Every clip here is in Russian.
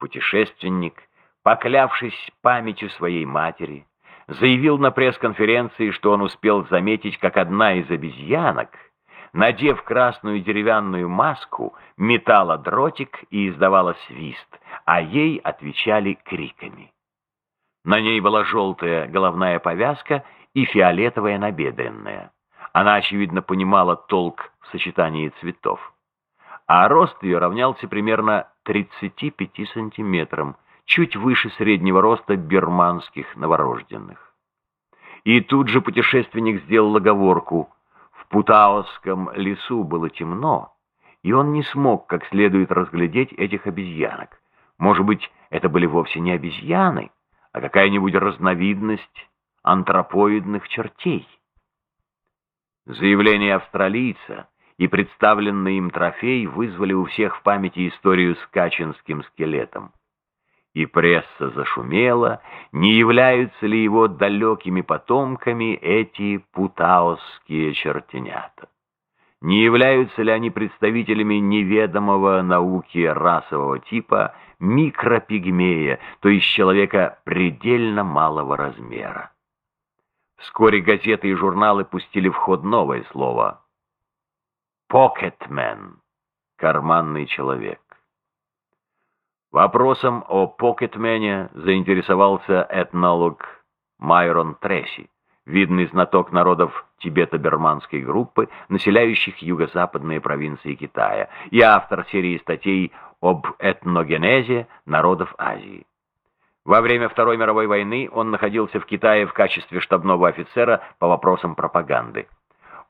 Путешественник, поклявшись памятью своей матери, заявил на пресс-конференции, что он успел заметить, как одна из обезьянок, надев красную деревянную маску, метала дротик и издавала свист, а ей отвечали криками. На ней была желтая головная повязка и фиолетовая набедренная. Она, очевидно, понимала толк в сочетании цветов. А рост ее равнялся примерно 35 сантиметрам, чуть выше среднего роста бирманских новорожденных. И тут же путешественник сделал оговорку. В Путаосском лесу было темно, и он не смог как следует разглядеть этих обезьянок. Может быть, это были вовсе не обезьяны, а какая-нибудь разновидность антропоидных чертей. Заявление австралийца и представленный им трофей вызвали у всех в памяти историю с качинским скелетом. И пресса зашумела, не являются ли его далекими потомками эти путаосские чертенята. Не являются ли они представителями неведомого науки расового типа микропигмея, то есть человека предельно малого размера? Вскоре газеты и журналы пустили в ход новое слово «покетмен» — карманный человек. Вопросом о покетмене заинтересовался этнолог Майрон Тресси, видный знаток народов тибето-берманской группы, населяющих юго-западные провинции Китая, и автор серии статей об этногенезе народов Азии. Во время Второй мировой войны он находился в Китае в качестве штабного офицера по вопросам пропаганды.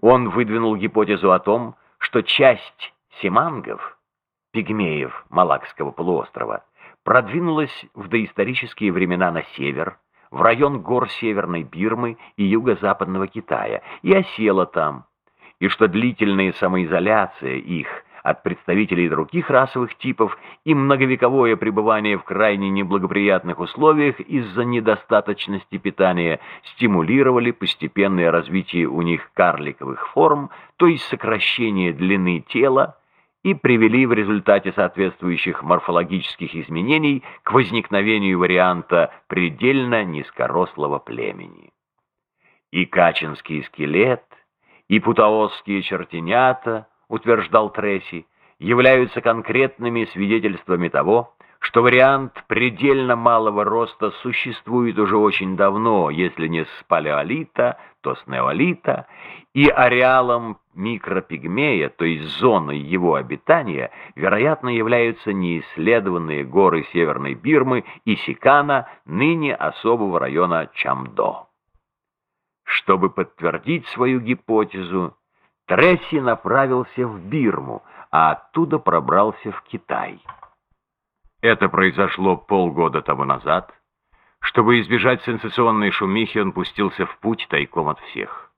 Он выдвинул гипотезу о том, что часть семангов, пигмеев Малакского полуострова, продвинулась в доисторические времена на север, в район гор Северной Бирмы и юго-западного Китая, и осела там, и что длительная самоизоляция их – от представителей других расовых типов и многовековое пребывание в крайне неблагоприятных условиях из-за недостаточности питания стимулировали постепенное развитие у них карликовых форм, то есть сокращение длины тела, и привели в результате соответствующих морфологических изменений к возникновению варианта предельно низкорослого племени. И качинский скелет, и путаосские чертенята – утверждал Тресси, являются конкретными свидетельствами того, что вариант предельно малого роста существует уже очень давно, если не с палеолита, то с неолита, и ареалом микропигмея, то есть зоной его обитания, вероятно, являются неисследованные горы Северной Бирмы и Сикана, ныне особого района Чамдо. Чтобы подтвердить свою гипотезу, Тресси направился в Бирму, а оттуда пробрался в Китай. Это произошло полгода тому назад. Чтобы избежать сенсационной шумихи, он пустился в путь тайком от всех.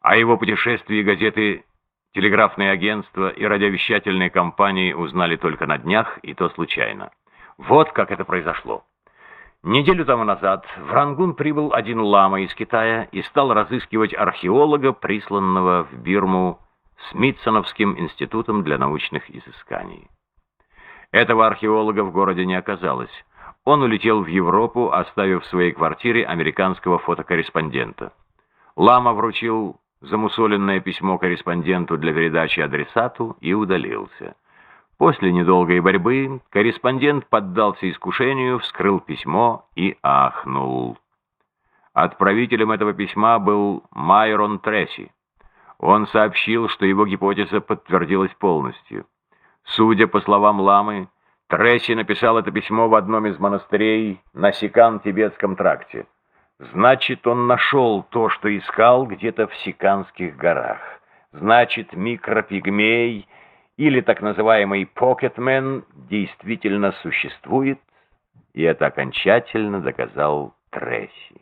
О его путешествии газеты, телеграфные агентства и радиовещательные компании узнали только на днях, и то случайно. Вот как это произошло. Неделю тому назад в Рангун прибыл один лама из Китая и стал разыскивать археолога, присланного в Бирму Смитсоновским институтом для научных изысканий. Этого археолога в городе не оказалось. Он улетел в Европу, оставив в своей квартире американского фотокорреспондента. Лама вручил замусоленное письмо корреспонденту для передачи адресату и удалился. После недолгой борьбы корреспондент поддался искушению, вскрыл письмо и ахнул. Отправителем этого письма был Майрон Тресси. Он сообщил, что его гипотеза подтвердилась полностью. Судя по словам Ламы, Тресси написал это письмо в одном из монастырей на Сикан-Тибетском тракте. Значит, он нашел то, что искал где-то в Сиканских горах. Значит, микропигмей или так называемый покетмен действительно существует, и это окончательно доказал Тресси.